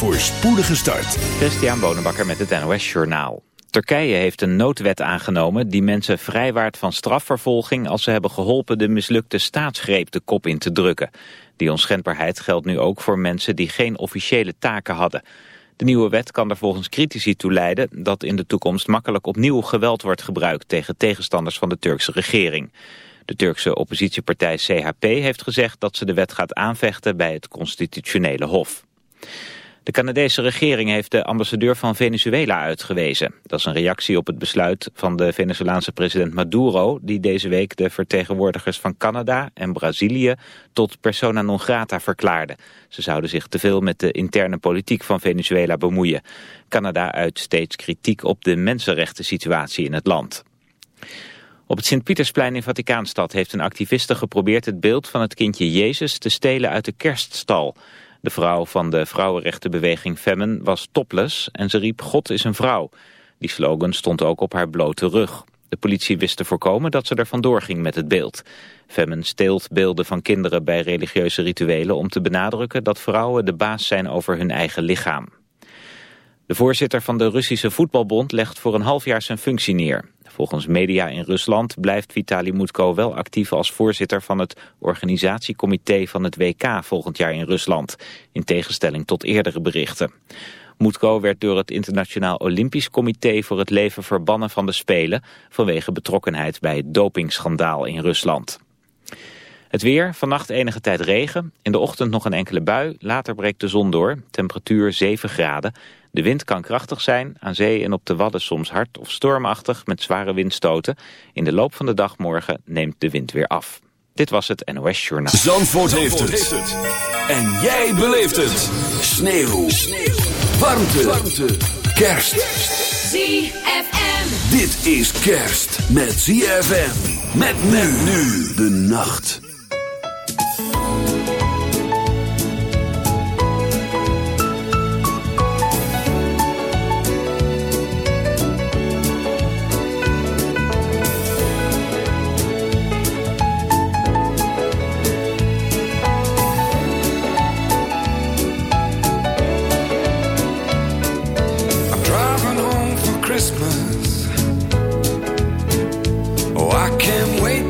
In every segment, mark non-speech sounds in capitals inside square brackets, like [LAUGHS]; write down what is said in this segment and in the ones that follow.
voor spoedige start. Christian Bonenbakker met het NOS Journaal. Turkije heeft een noodwet aangenomen die mensen vrijwaart van strafvervolging als ze hebben geholpen de mislukte staatsgreep de kop in te drukken. Die onschendbaarheid geldt nu ook voor mensen die geen officiële taken hadden. De nieuwe wet kan er volgens critici toe leiden dat in de toekomst makkelijk opnieuw geweld wordt gebruikt tegen tegenstanders van de Turkse regering. De Turkse oppositiepartij CHP heeft gezegd dat ze de wet gaat aanvechten bij het constitutionele hof. De Canadese regering heeft de ambassadeur van Venezuela uitgewezen. Dat is een reactie op het besluit van de Venezolaanse president Maduro... die deze week de vertegenwoordigers van Canada en Brazilië... tot persona non grata verklaarde. Ze zouden zich te veel met de interne politiek van Venezuela bemoeien. Canada uit steeds kritiek op de mensenrechten situatie in het land. Op het Sint-Pietersplein in Vaticaanstad heeft een activiste geprobeerd het beeld van het kindje Jezus te stelen uit de kerststal. De vrouw van de vrouwenrechtenbeweging Femmen was topless en ze riep God is een vrouw. Die slogan stond ook op haar blote rug. De politie wist te voorkomen dat ze er vandoor ging met het beeld. Femmen steelt beelden van kinderen bij religieuze rituelen om te benadrukken dat vrouwen de baas zijn over hun eigen lichaam. De voorzitter van de Russische voetbalbond legt voor een half jaar zijn functie neer. Volgens media in Rusland blijft Vitali Mutko wel actief als voorzitter van het organisatiecomité van het WK volgend jaar in Rusland, in tegenstelling tot eerdere berichten. Mutko werd door het Internationaal Olympisch Comité voor het leven verbannen van de Spelen vanwege betrokkenheid bij het dopingschandaal in Rusland. Het weer, vannacht enige tijd regen, in de ochtend nog een enkele bui, later breekt de zon door, temperatuur 7 graden. De wind kan krachtig zijn, aan zee en op de wadden soms hard of stormachtig met zware windstoten. In de loop van de dag morgen neemt de wind weer af. Dit was het NOS Journaal. Zandvoort, heeft, het. En jij beleeft het. Sneeuw. Sneeuw. Warmte. Warmte. Kerst. ZFM. Dit is kerst met ZFM. Met men nu de nacht.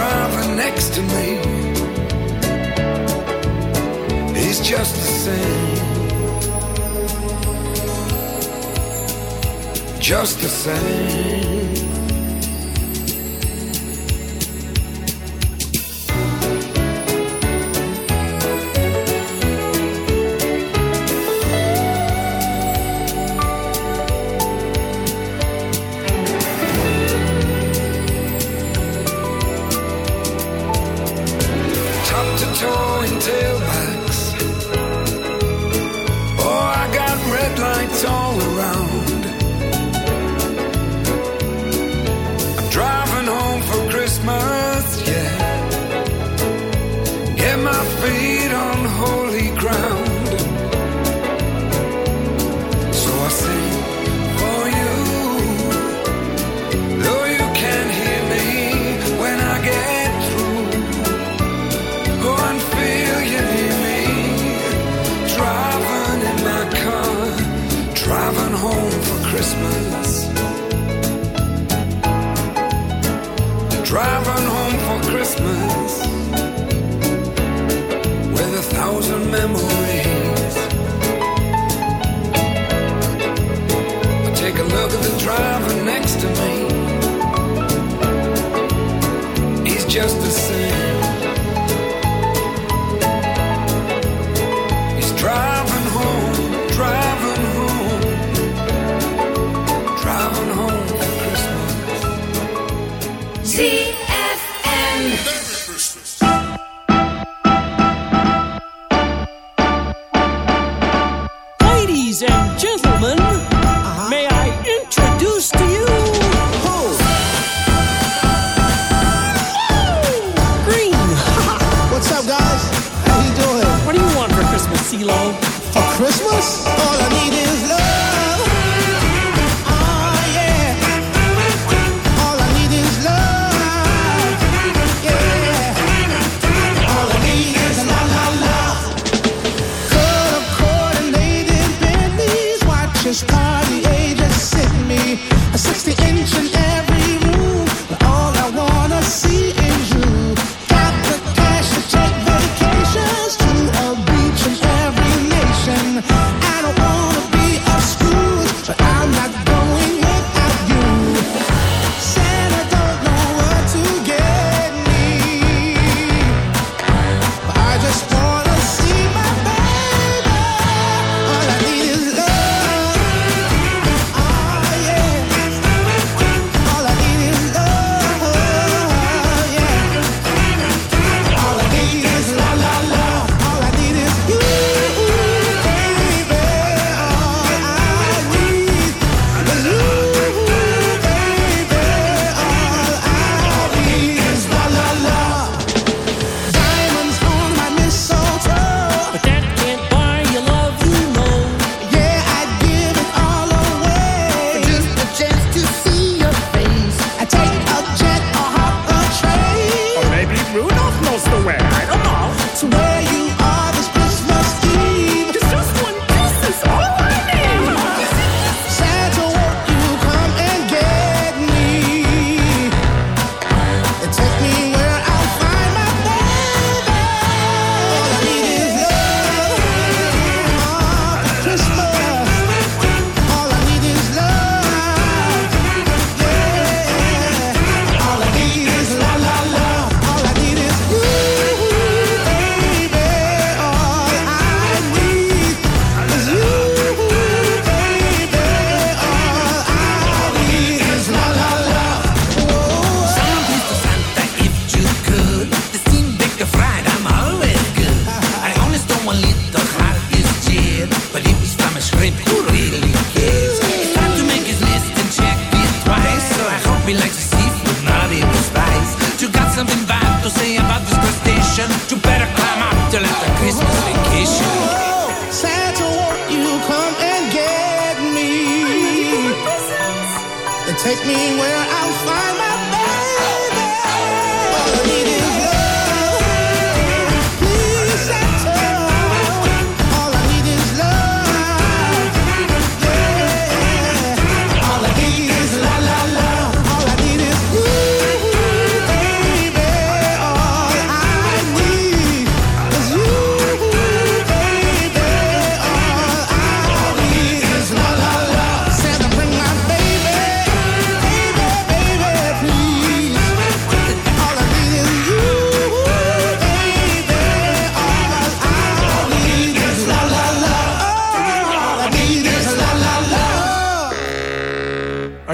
driver next to me. He's just the same. Just the same.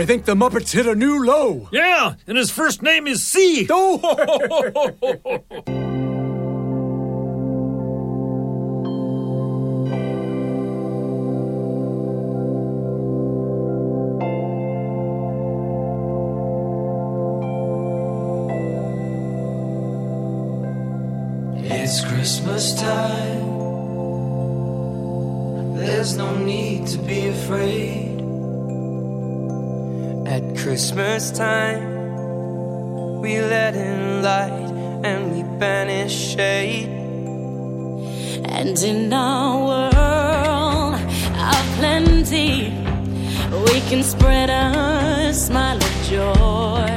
think the Muppets hit a new low. Yeah, and his first name is C. [LAUGHS] Oh! It's Christmas time. There's no need to be afraid. At Christmas time, we let in light and we banish shade. And in our world of plenty, we can spread a smile of joy.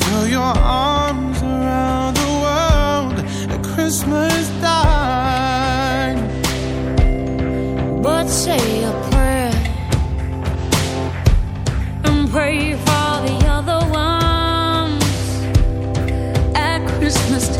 Throw your arms around the world at Christmas time. But say a pray for the other ones. At Christmas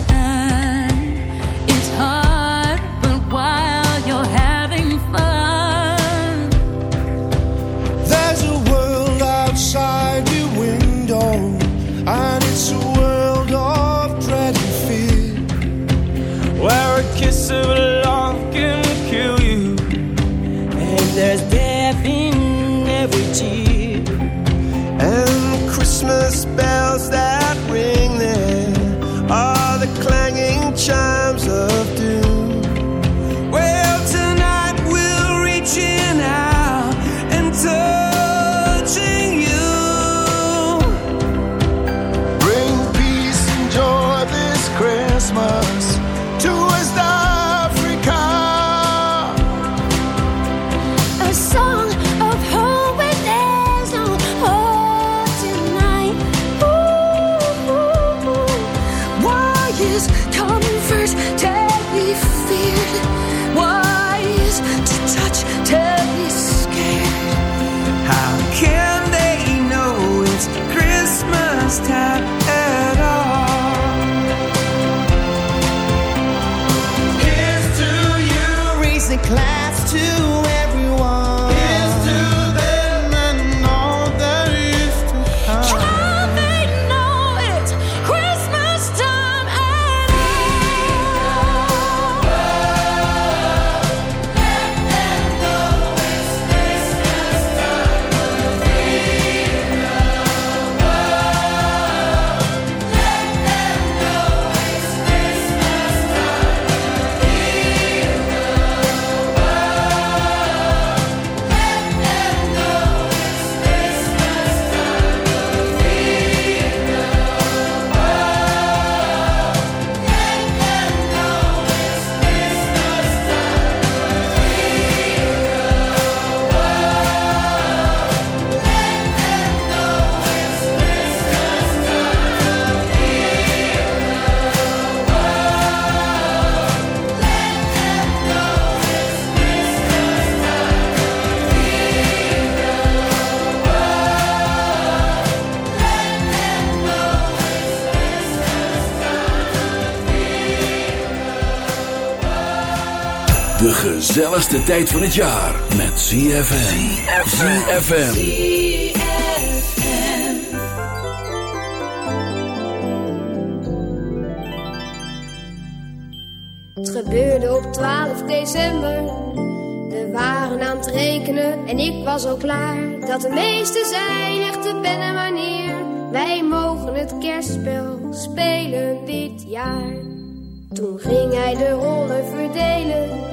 gezelligste tijd van het jaar met ZFM. ZFM. Het gebeurde op 12 december. We waren aan het rekenen en ik was al klaar. Dat de meesten zijn echte ben en wanneer. Wij mogen het kerstspel spelen dit jaar. Toen ging hij de rollen verdelen.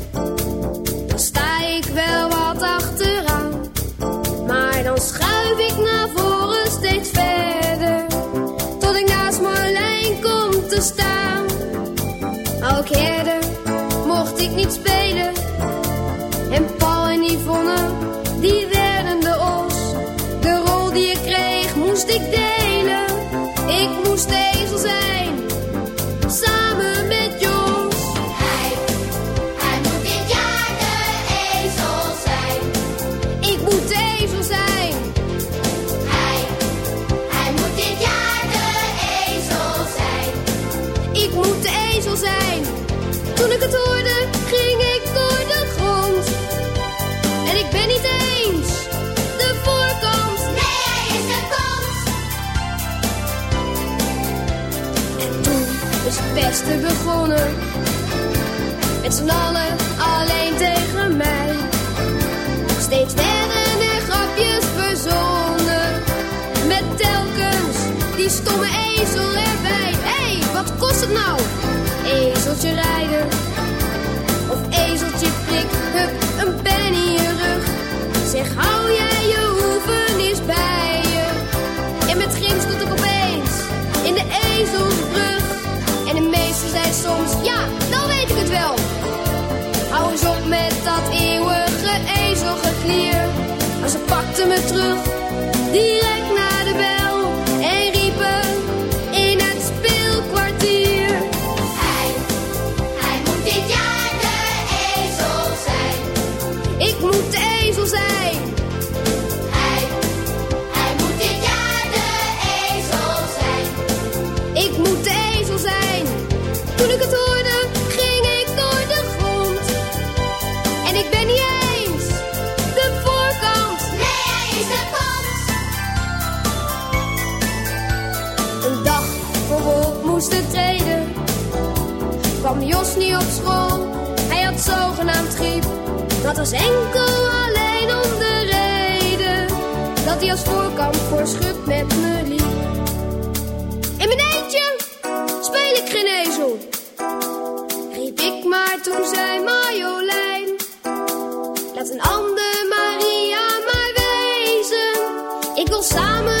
Schuif ik naar voren steeds verder. Tot ik naast Marlijn kom te staan. Ook herder mocht ik niet spelen. Toen ik het hoorde, ging ik door de grond. En ik ben niet eens de voorkant. Nee, hij is de kant. En toen is het beste begonnen. Met z'n allen alleen tegen mij. Steeds werden er grapjes verzonnen. Met telkens die stomme ezel erbij. Hé, hey, wat kost het nou? Rijden. Of ezeltje prik, hup, een pen in je rug. Zeg, hou jij je hoeven eens bij je. En met grim stond ik opeens in de ezelsbrug. En de meester zei soms, ja, dan weet ik het wel. Hou eens op met dat eeuwige ezelgeklier. Maar ze pakte me terug, direct was enkel alleen om de reden dat hij als voorkant voor schut met me liep. In mijn eentje speel ik geen ezel. Riep ik maar, toen zei Marjolein. Laat een ander Maria maar wezen. Ik wil samen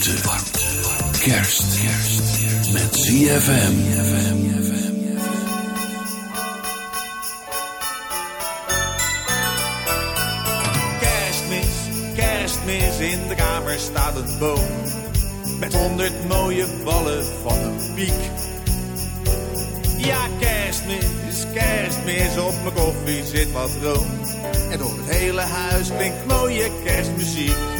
Warmte. Warmte. Kerst. Met ZFM. Kerstmis, kerstmis, in de kamer staat een boom. Met honderd mooie ballen van een piek. Ja, kerstmis, kerstmis, op mijn koffie zit wat room. En door het hele huis klinkt mooie kerstmuziek.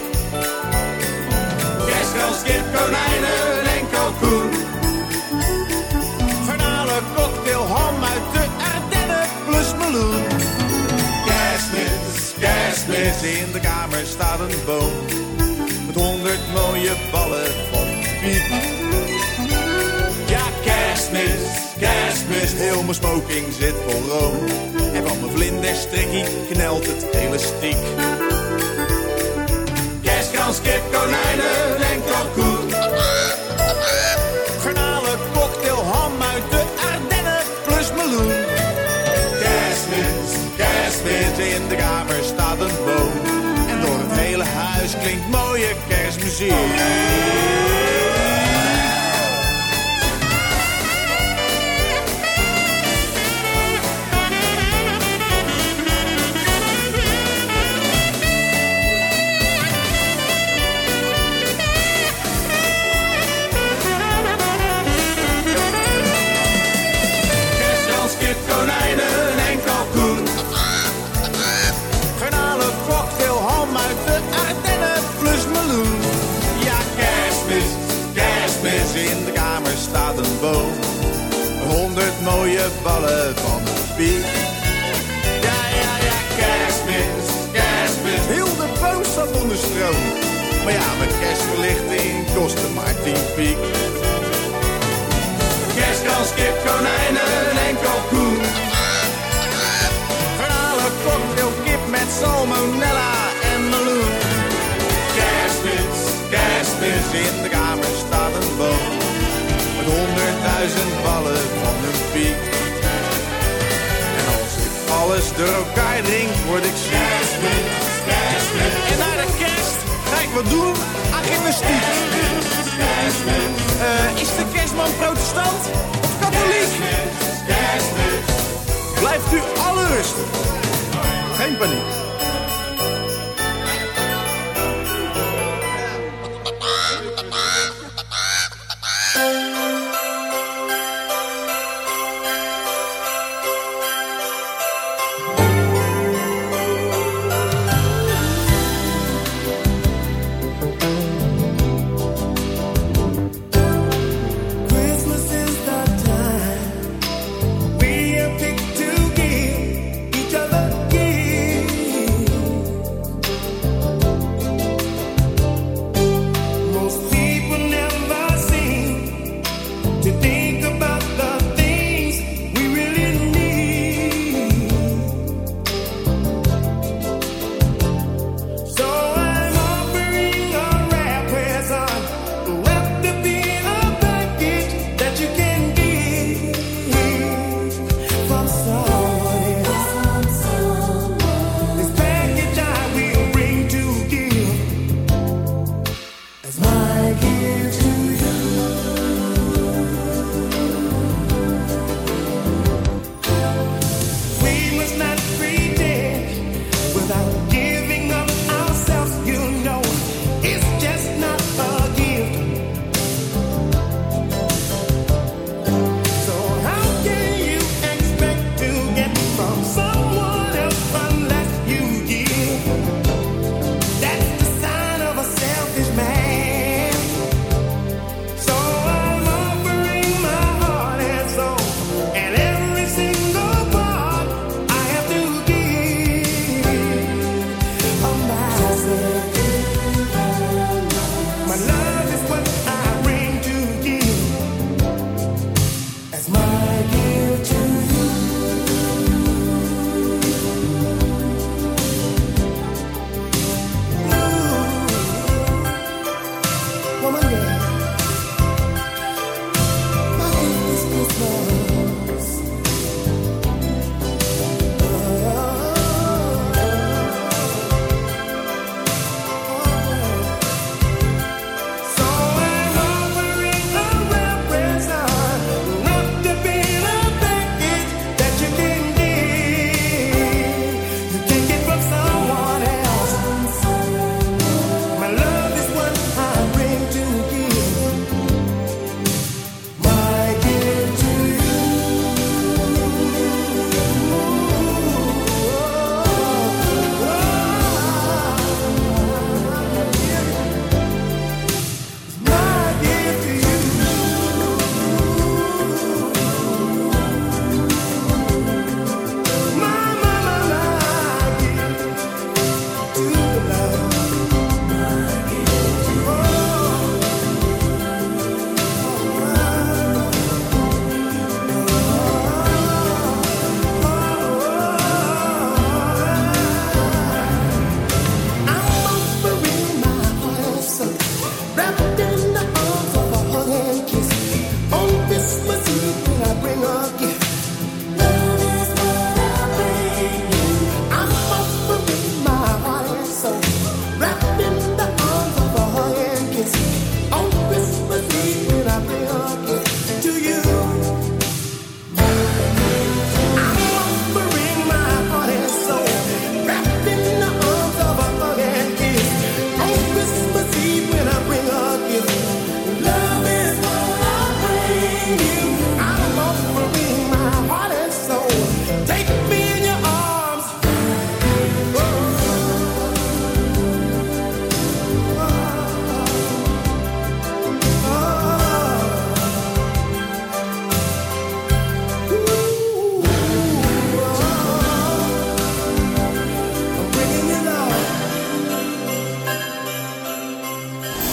Kerstkans, kip, konijnen en kalkoen. Garnalen, cocktail, ham uit de Ardennen plus meloen. Kerstmis, kerstmis, in de kamer staat een boom. Met honderd mooie ballen van piek. Ja, kerstmis, kerstmis, heel mijn smoking zit vol room. En van mijn vlinderstrikkie knelt het elastiek. Kerstkans, kip, konijnen kerstmuziek.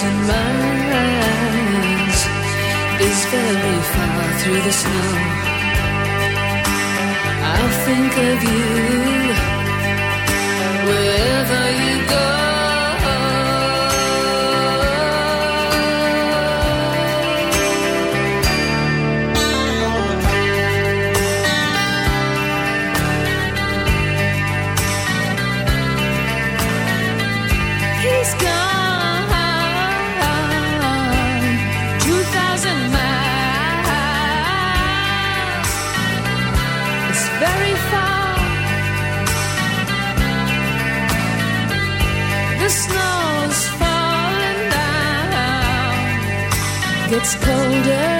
hearts and minds is very far through the snow. I'll think of you wherever you go. Gets colder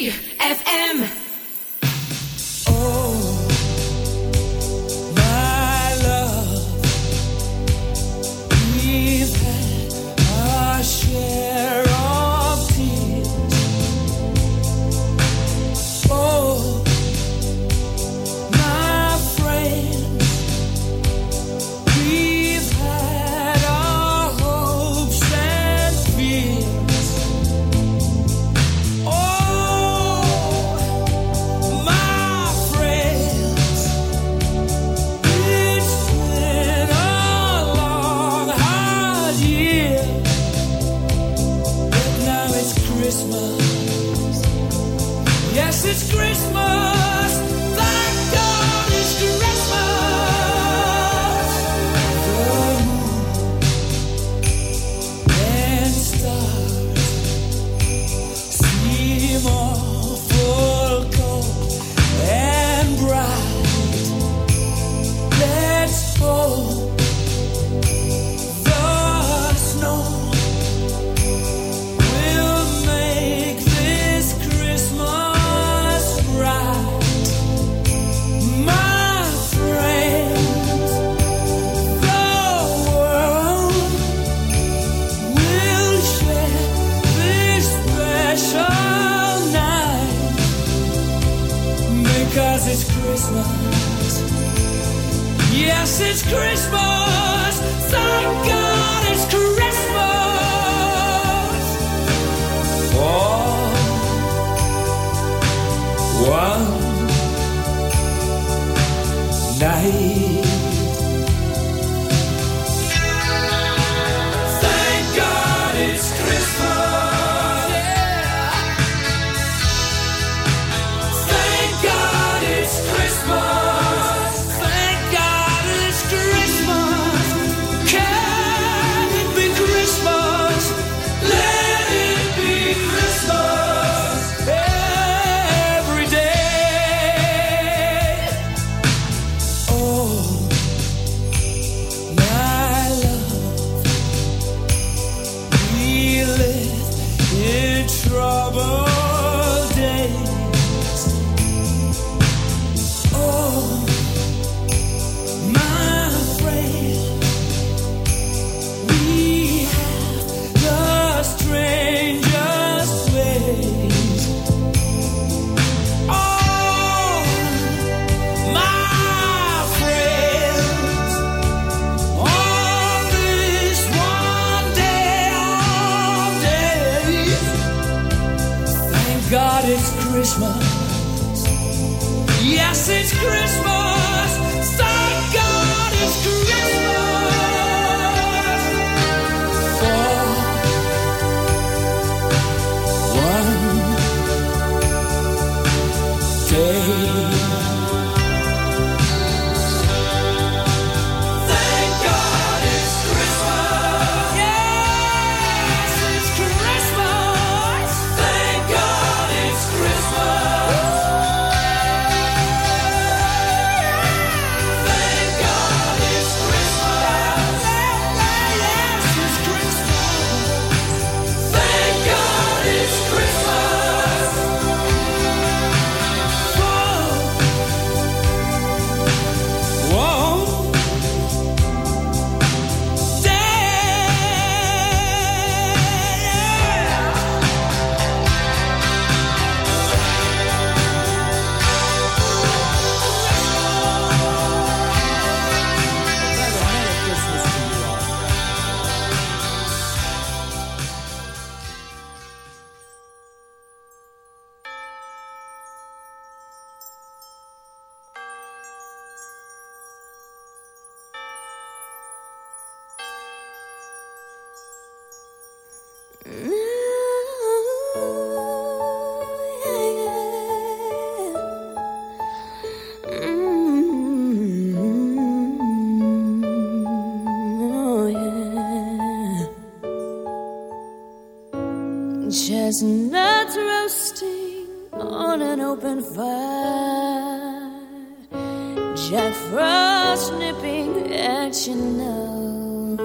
you know.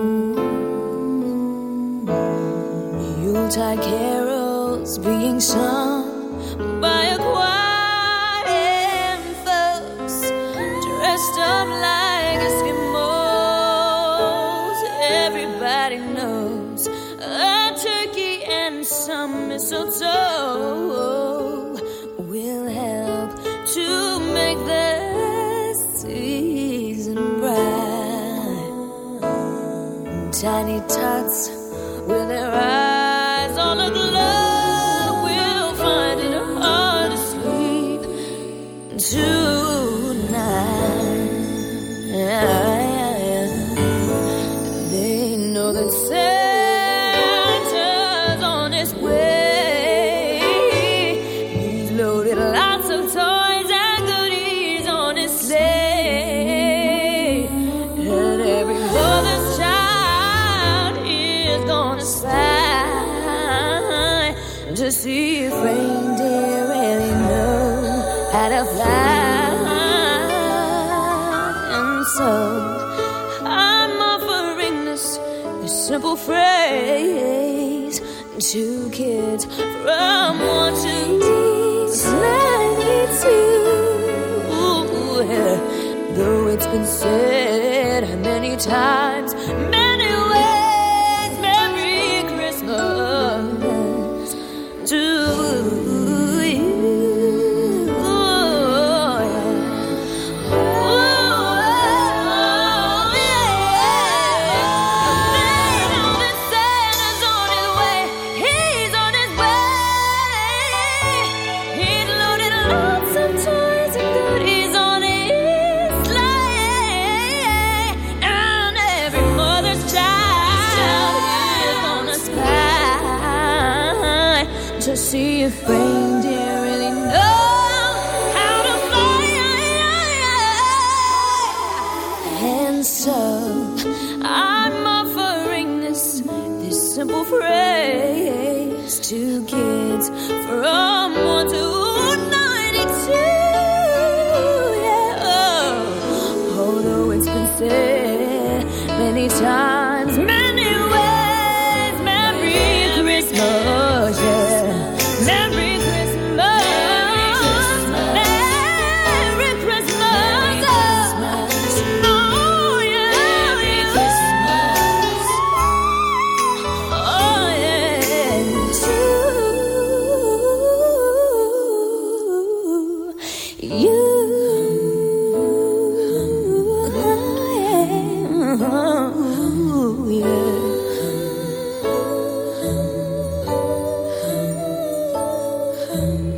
Yuletide carols being sung. simple phrase. Two kids from one to ninety-two. Though it's been said many times. heaven.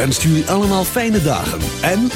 Wenst jullie allemaal fijne dagen en...